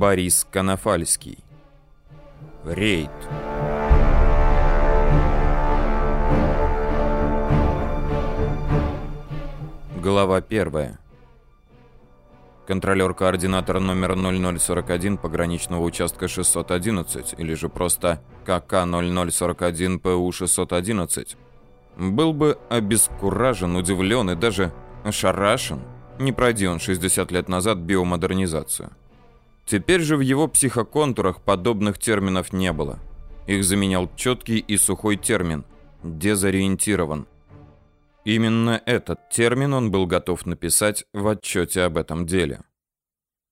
Борис Конофальский. Рейд. Глава первая. Контролер-координатор номер 0041 пограничного участка 611, или же просто КК-0041 ПУ-611, был бы обескуражен, удивлен и даже ошарашен, не пройди он 60 лет назад биомодернизацию. Теперь же в его психоконтурах подобных терминов не было. Их заменял четкий и сухой термин «дезориентирован». Именно этот термин он был готов написать в отчете об этом деле.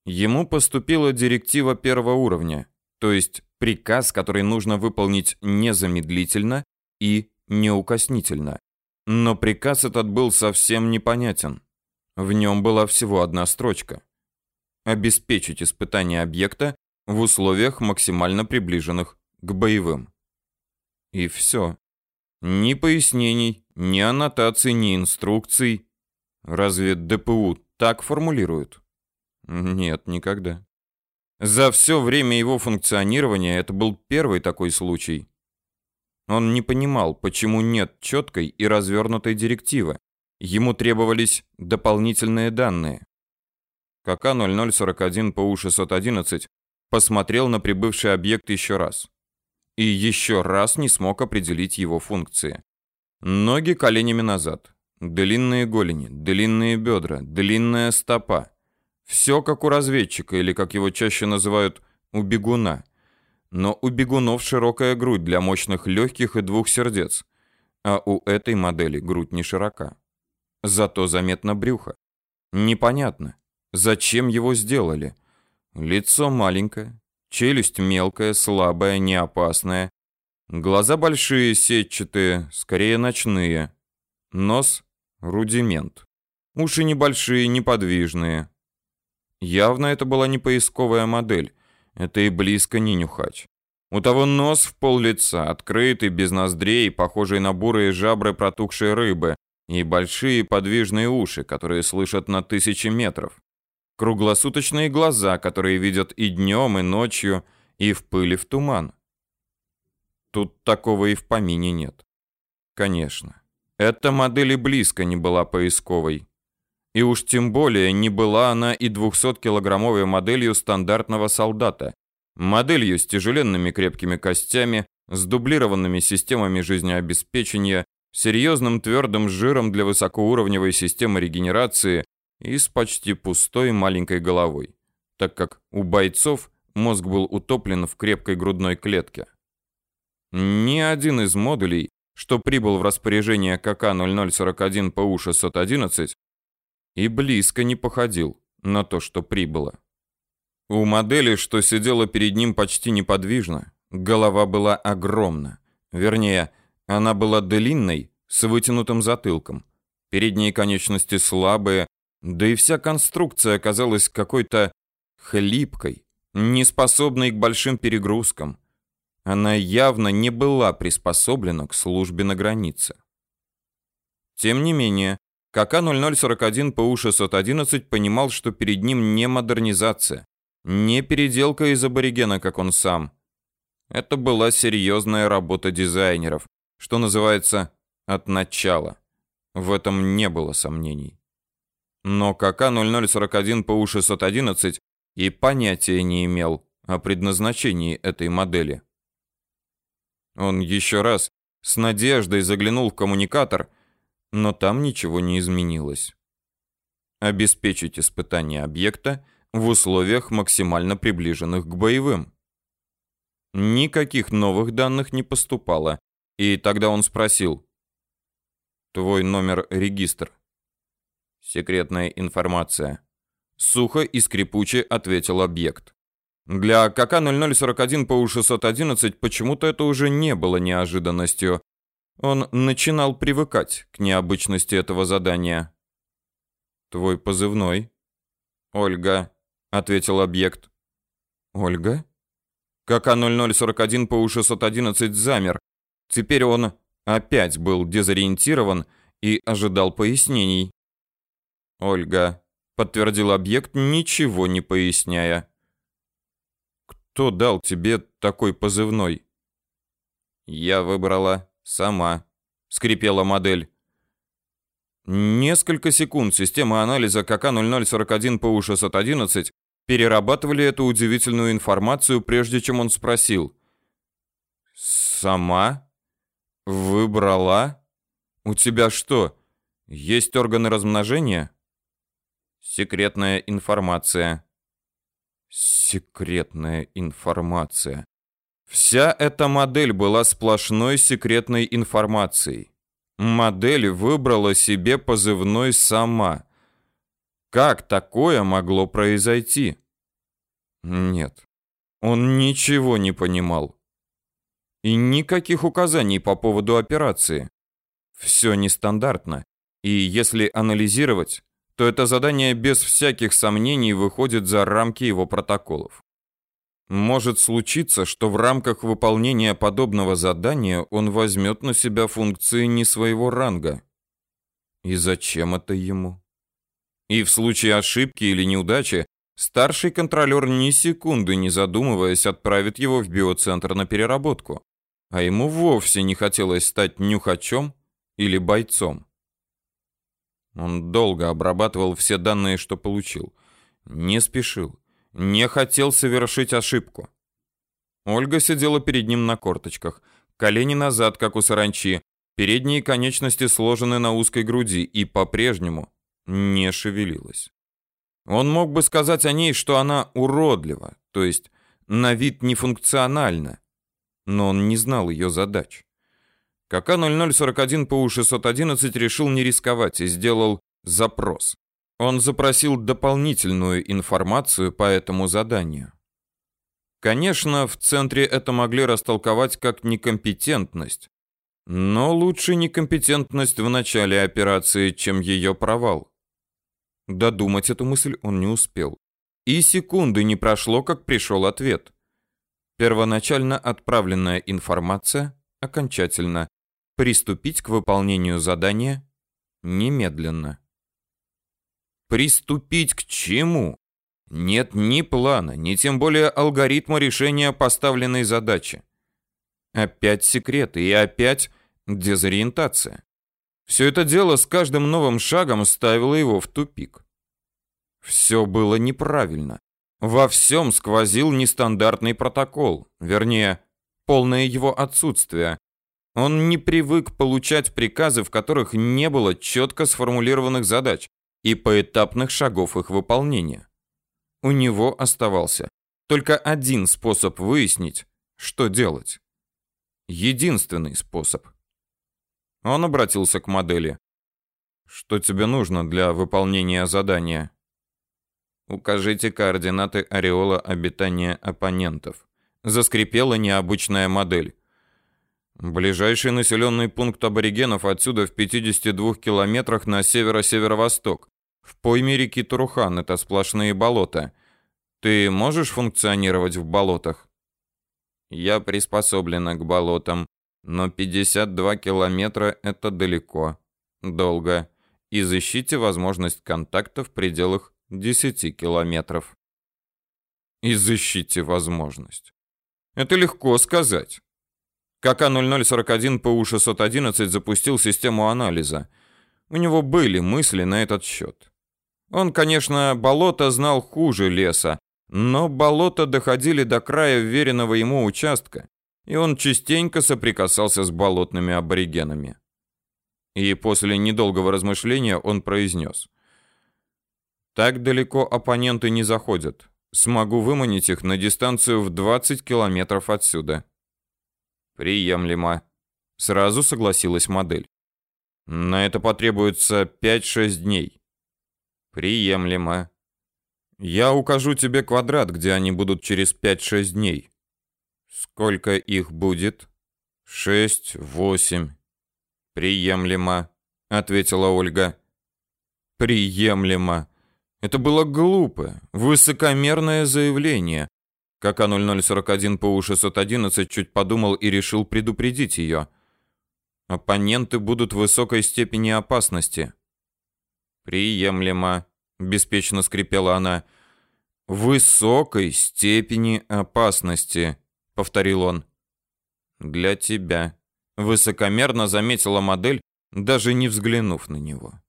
Ему поступила директива первого уровня, то есть приказ, который нужно выполнить незамедлительно и неукоснительно. Но приказ этот был совсем непонятен. В нем была всего одна строчка. Обеспечить испытание объекта в условиях максимально приближенных к боевым. И все. Ни пояснений, ни аннотаций, ни инструкций. Разве ДПУ так формулируют? Нет, никогда. За все время его функционирования это был первый такой случай. Он не понимал, почему нет четкой и развернутой директивы. Ему требовались дополнительные данные. КК-0041 ПУ-611 посмотрел на прибывший объект еще раз. И еще раз не смог определить его функции. Ноги коленями назад. Длинные голени, длинные бедра, длинная стопа. Все как у разведчика, или, как его чаще называют, у бегуна. Но у бегунов широкая грудь для мощных легких и двух сердец. А у этой модели грудь не широка. Зато заметно брюхо. Непонятно, зачем его сделали. Лицо маленькое, челюсть мелкая, слабая, не опасная. Глаза большие, сетчатые, скорее ночные. Нос — рудимент. Уши небольшие, неподвижные. Явно это была не поисковая модель. Это и близко не нюхач. У того нос в пол лица, открытый, без ноздрей, похожий на бурые жабры протухшей рыбы, и большие подвижные уши, которые слышат на тысячи метров. Круглосуточные глаза, которые видят и днем, и ночью, и в пыли в туман. Тут такого и в помине нет. Конечно. Эта модель и близко не была поисковой. И уж тем более не была она и 200-килограммовой моделью стандартного солдата. Моделью с тяжеленными крепкими костями, с дублированными системами жизнеобеспечения, серьезным твердым жиром для высокоуровневой системы регенерации и с почти пустой маленькой головой, так как у бойцов мозг был утоплен в крепкой грудной клетке. Ни один из модулей, что прибыл в распоряжение КК-0041 ПУ-611, и близко не походил на то, что прибыло. У модели, что сидела перед ним почти неподвижно, голова была огромна. Вернее, она была длинной, с вытянутым затылком. Передние конечности слабые, да и вся конструкция оказалась какой-то хлипкой, неспособной к большим перегрузкам. Она явно не была приспособлена к службе на границе. Тем не менее, КК-0041 ПУ-611 понимал, что перед ним не модернизация, не переделка из аборигена, как он сам. Это была серьезная работа дизайнеров, что называется, от начала. В этом не было сомнений. Но КК-0041 ПУ-611 и понятия не имел о предназначении этой модели. Он еще раз с надеждой заглянул в коммуникатор, но там ничего не изменилось. Обеспечить испытание объекта в условиях максимально приближенных к боевым. Никаких новых данных не поступало, и тогда он спросил: "Твой номер регистр?" "Секретная информация", сухо и скрипуче ответил объект. Для КК-0041 ПУ-611 почему-то это уже не было неожиданностью. Он начинал привыкать к необычности этого задания. «Твой позывной?» «Ольга», — ответил объект. «Ольга?» КК-0041 ПУ-611 замер, Теперь он опять был дезориентирован и ожидал пояснений. «Ольга», — подтвердил объект, ничего не поясняя. кто дал тебе такой позывной? Я выбрала сама, скрипела модель. Несколько секунд система анализа КК-0041 ПУ-611 перерабатывали эту удивительную информацию, прежде чем он спросил. «Сама? Выбрала? У тебя что, есть органы размножения?» «Секретная информация». «Секретная информация». Вся эта модель была сплошной секретной информацией. Модель выбрала себе позывной сама. Как такое могло произойти? Нет, он ничего не понимал. И никаких указаний по поводу операции. Все нестандартно. И если анализировать, то это задание без всяких сомнений выходит за рамки его протоколов. Может случиться, что в рамках выполнения подобного задания он возьмет на себя функции не своего ранга. И зачем это ему? И в случае ошибки или неудачи старший контролер ни секунды не задумываясь отправит его в биоцентр на переработку. А ему вовсе не хотелось стать нюхачом или бойцом. Он долго обрабатывал все данные, что получил. Не спешил не хотел совершить ошибку. Ольга сидела перед ним на корточках, колени назад, как у саранчи, передние конечности сложены на узкой груди и по-прежнему не шевелилась. Он мог бы сказать о ней, что она уродлива, то есть на вид нефункциональна, но он не знал ее задач. КК-0041 ПУ-611 решил не рисковать и сделал запрос. Он запросил дополнительную информацию по этому заданию. Конечно, в центре это могли растолковать как некомпетентность, но лучше некомпетентность в начале операции, чем ее провал. Додумать эту мысль он не успел. И секунды не прошло, как пришел ответ. Первоначально отправленная информация окончательно. Приступить к выполнению задания немедленно. Приступить к чему? Нет ни плана, ни тем более алгоритма решения поставленной задачи. Опять секреты и опять дезориентация. Все это дело с каждым новым шагом ставило его в тупик. Все было неправильно. Во всем сквозил нестандартный протокол, вернее, полное его отсутствие. Он не привык получать приказы, в которых не было четко сформулированных задач и поэтапных шагов их выполнения. У него оставался только один способ выяснить, что делать. Единственный способ. Он обратился к модели. Что тебе нужно для выполнения задания? Укажите координаты ореола обитания оппонентов. Заскрипела необычная модель. Ближайший населенный пункт аборигенов отсюда в 52 километрах на северо-северо-восток. В пойме реки Турухан это сплошные болота. Ты можешь функционировать в болотах? Я приспособлена к болотам, но 52 километра это далеко, долго. Изыщите возможность контакта в пределах 10 километров. Изыщите возможность. Это легко сказать. КК-0041 ПУ-611 запустил систему анализа. У него были мысли на этот счет. Он, конечно, болото знал хуже леса, но болота доходили до края веренного ему участка, и он частенько соприкасался с болотными аборигенами. И после недолгого размышления он произнес. «Так далеко оппоненты не заходят. Смогу выманить их на дистанцию в 20 километров отсюда». «Приемлемо», — сразу согласилась модель. «На это потребуется 5-6 дней. Приемлемо. Я укажу тебе квадрат, где они будут через 5-6 дней. Сколько их будет? Шесть, восемь. Приемлемо, ответила Ольга. Приемлемо. Это было глупое, высокомерное заявление. Как А0041 ПУ-611 чуть подумал и решил предупредить ее. Оппоненты будут в высокой степени опасности. Приемлемо, беспечно скрипела она. высокой степени опасности, повторил он. Для тебя, высокомерно заметила модель, даже не взглянув на него.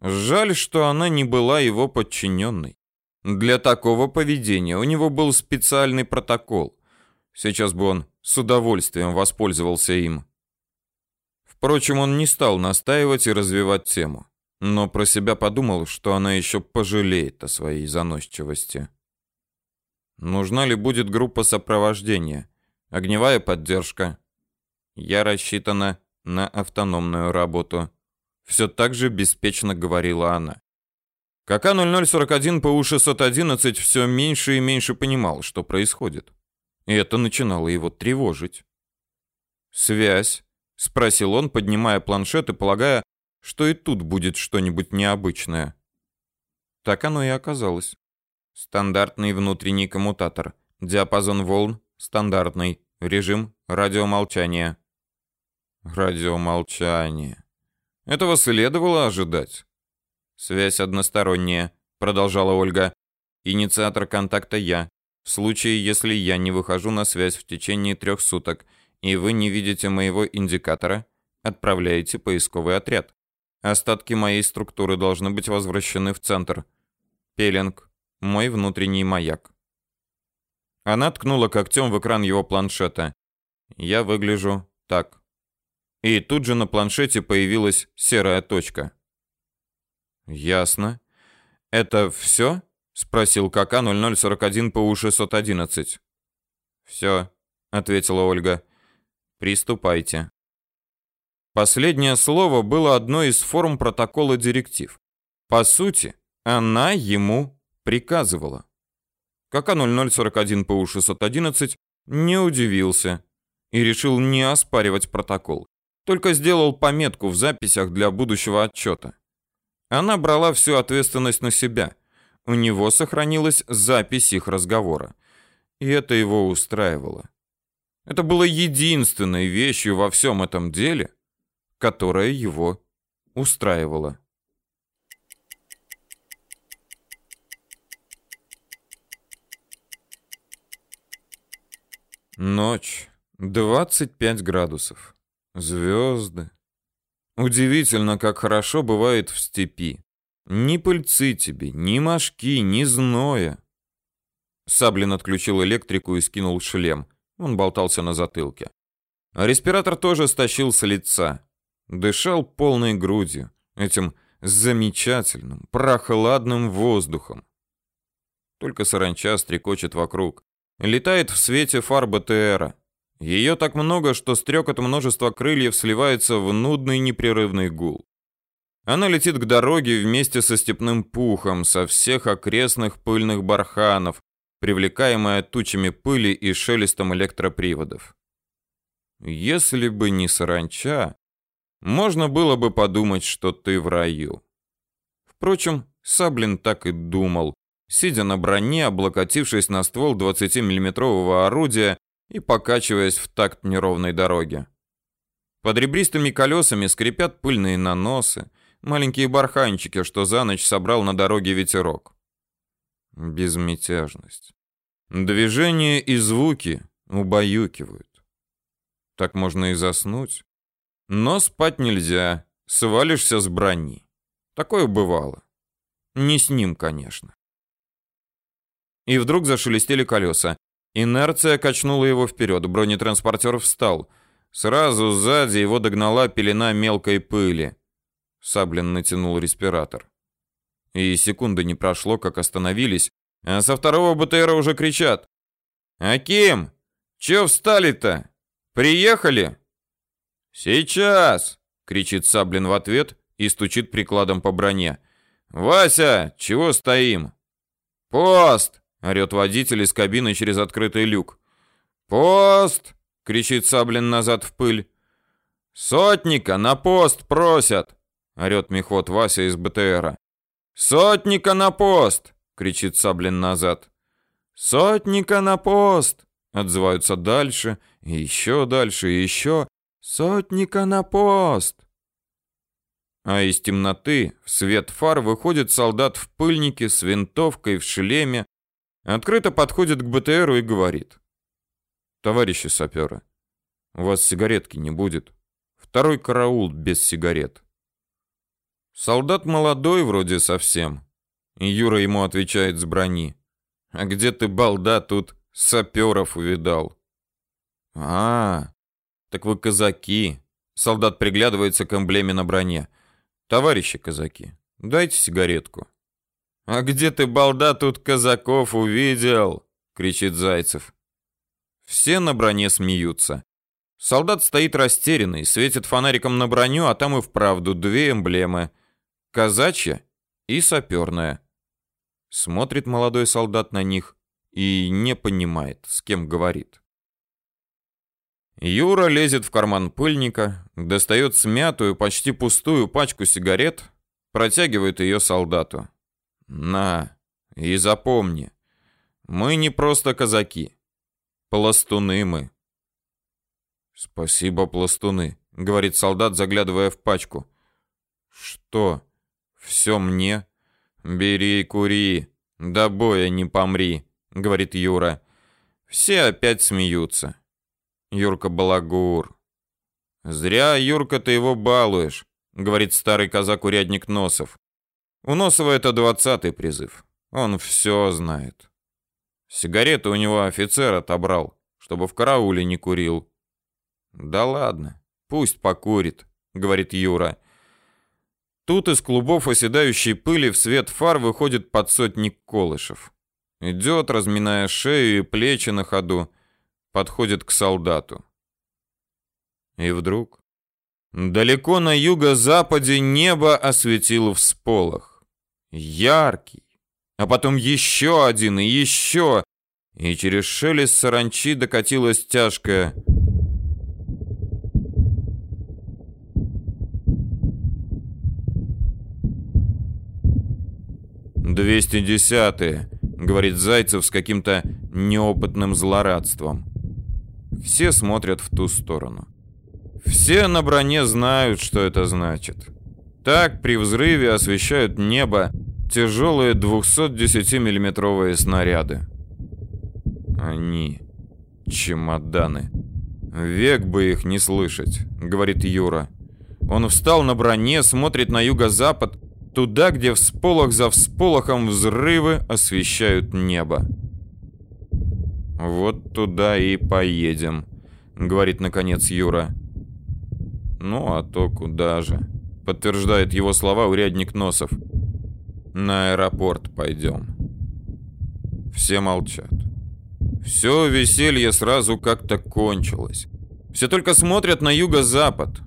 Жаль, что она не была его подчиненной. Для такого поведения у него был специальный протокол. Сейчас бы он с удовольствием воспользовался им. Впрочем, он не стал настаивать и развивать тему, но про себя подумал, что она еще пожалеет о своей заносчивости. Нужна ли будет группа сопровождения? Огневая поддержка? Я рассчитана на автономную работу. Все так же беспечно говорила она. КК-0041 ПУ-611 все меньше и меньше понимал, что происходит. И это начинало его тревожить. «Связь?» — спросил он, поднимая планшет и полагая, что и тут будет что-нибудь необычное. Так оно и оказалось. Стандартный внутренний коммутатор. Диапазон волн стандартный. Режим радиомолчания. Радиомолчание. Этого следовало ожидать. Связь односторонняя, продолжала Ольга. Инициатор контакта я. В случае, если я не выхожу на связь в течение трех суток, и вы не видите моего индикатора, отправляете поисковый отряд. Остатки моей структуры должны быть возвращены в центр. Пелинг, мой внутренний маяк. Она ткнула когтем в экран его планшета. Я выгляжу так. И тут же на планшете появилась серая точка. Ясно. Это все? спросил КК 0041 ПУ 611. Все, ответила Ольга. Приступайте. Последнее слово было одной из форм протокола директив. По сути, она ему приказывала. КК 0041 ПУ 611 не удивился и решил не оспаривать протокол, только сделал пометку в записях для будущего отчета. Она брала всю ответственность на себя. У него сохранилась запись их разговора, и это его устраивало. Это было единственной вещью во всем этом деле, которая его устраивала. Ночь. 25 градусов. Звезды. Удивительно, как хорошо бывает в степи. Ни пыльцы тебе, ни мошки, ни зноя. Саблин отключил электрику и скинул шлем. Он болтался на затылке. Респиратор тоже стащил с лица. Дышал полной грудью, этим замечательным, прохладным воздухом. Только саранча стрекочет вокруг. Летает в свете фар БТРа. Ее так много, что стрекот множества крыльев сливается в нудный непрерывный гул. Она летит к дороге вместе со степным пухом, со всех окрестных пыльных барханов, привлекаемая тучами пыли и шелестом электроприводов. Если бы не саранча, можно было бы подумать, что ты в раю. Впрочем, Саблин так и думал, сидя на броне, облокотившись на ствол 20-миллиметрового орудия и покачиваясь в такт неровной дороги. Под ребристыми колесами скрипят пыльные наносы, маленькие барханчики, что за ночь собрал на дороге ветерок. Безмятежность. Движение и звуки убаюкивают. Так можно и заснуть. Но спать нельзя, свалишься с брони. Такое бывало. Не с ним, конечно. И вдруг зашелестели колеса. Инерция качнула его вперед, бронетранспортер встал. Сразу сзади его догнала пелена мелкой пыли. Саблин натянул респиратор. И секунды не прошло, как остановились, а со второго БТРа уже кричат. «Аким, чё встали-то? Приехали?» «Сейчас!» — кричит Саблин в ответ и стучит прикладом по броне. «Вася, чего стоим?» «Пост!» — орёт водитель из кабины через открытый люк. «Пост!» — кричит Саблин назад в пыль. «Сотника на пост просят!» — орёт мехвод Вася из БТРа. «Сотника на пост!» — кричит Саблин назад. «Сотника на пост!» — отзываются дальше, и еще дальше, и еще. Сотника на пост!» а из темноты в свет фар выходит солдат в пыльнике с винтовкой в шлеме, открыто подходит к БТРу и говорит. «Товарищи саперы, у вас сигаретки не будет. Второй караул без сигарет». Солдат молодой вроде совсем. И Юра ему отвечает с брони. «А где ты, балда, тут саперов увидал?» «А, так вы казаки». Солдат приглядывается к эмблеме на броне. Товарищи казаки, дайте сигаретку. А где ты, балда, тут казаков увидел? кричит Зайцев. Все на броне смеются. Солдат стоит растерянный, светит фонариком на броню, а там и вправду две эмблемы: казачья и саперная. Смотрит молодой солдат на них и не понимает, с кем говорит. Юра лезет в карман пыльника, достает смятую, почти пустую пачку сигарет, протягивает ее солдату. «На, и запомни, мы не просто казаки, пластуны мы». «Спасибо, пластуны», — говорит солдат, заглядывая в пачку. «Что? Все мне? Бери и кури, до боя не помри», — говорит Юра. Все опять смеются. Юрка Балагур. Зря, Юрка, ты его балуешь, говорит старый казак-урядник Носов. У Носова это двадцатый призыв. Он все знает. Сигареты у него офицер отобрал, чтобы в карауле не курил. Да ладно, пусть покурит, говорит Юра. Тут из клубов оседающей пыли в свет фар выходит подсотник Колышев. Идет, разминая шею и плечи на ходу, подходит к солдату. И вдруг далеко на юго-западе небо осветило всполох. Яркий, а потом еще один и еще, и через шелест саранчи докатилась тяжкая «Двести десятые», — говорит Зайцев с каким-то неопытным злорадством. Все смотрят в ту сторону. Все на броне знают, что это значит. Так при взрыве освещают небо тяжелые 210-миллиметровые снаряды. Они чемоданы. Век бы их не слышать, говорит Юра. Он встал на броне, смотрит на юго-запад, туда, где всполох за всполохом взрывы освещают небо. Вот туда и поедем, говорит наконец Юра. Ну а то куда же? Подтверждает его слова урядник Носов. На аэропорт пойдем. Все молчат. Все веселье сразу как-то кончилось. Все только смотрят на юго-запад.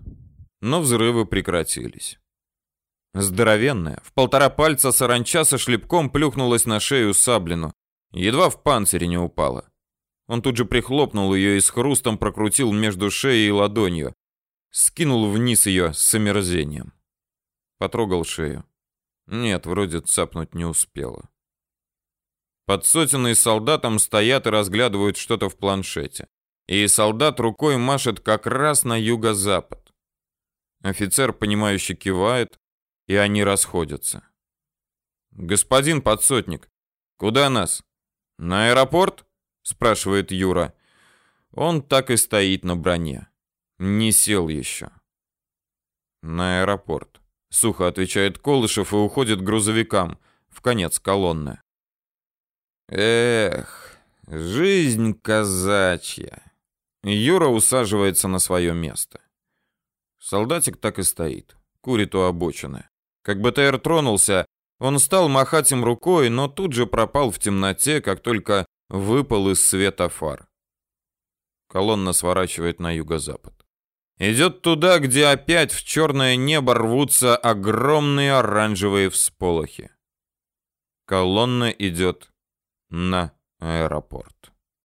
Но взрывы прекратились. Здоровенная, в полтора пальца саранча со шлепком плюхнулась на шею Саблину. Едва в панцире не упала. Он тут же прихлопнул ее и с хрустом прокрутил между шеей и ладонью. Скинул вниз ее с омерзением. Потрогал шею. Нет, вроде цапнуть не успела. Под сотенной солдатом стоят и разглядывают что-то в планшете. И солдат рукой машет как раз на юго-запад. Офицер, понимающе кивает, и они расходятся. «Господин подсотник, куда нас? На аэропорт?» спрашивает Юра. Он так и стоит на броне. Не сел еще. На аэропорт. Сухо отвечает Колышев и уходит к грузовикам. В конец колонны. Эх, жизнь казачья. Юра усаживается на свое место. Солдатик так и стоит. Курит у обочины. Как БТР тронулся, он стал махать им рукой, но тут же пропал в темноте, как только выпал из света фар. Колонна сворачивает на юго-запад. Идет туда, где опять в черное небо рвутся огромные оранжевые всполохи. Колонна идет на аэропорт.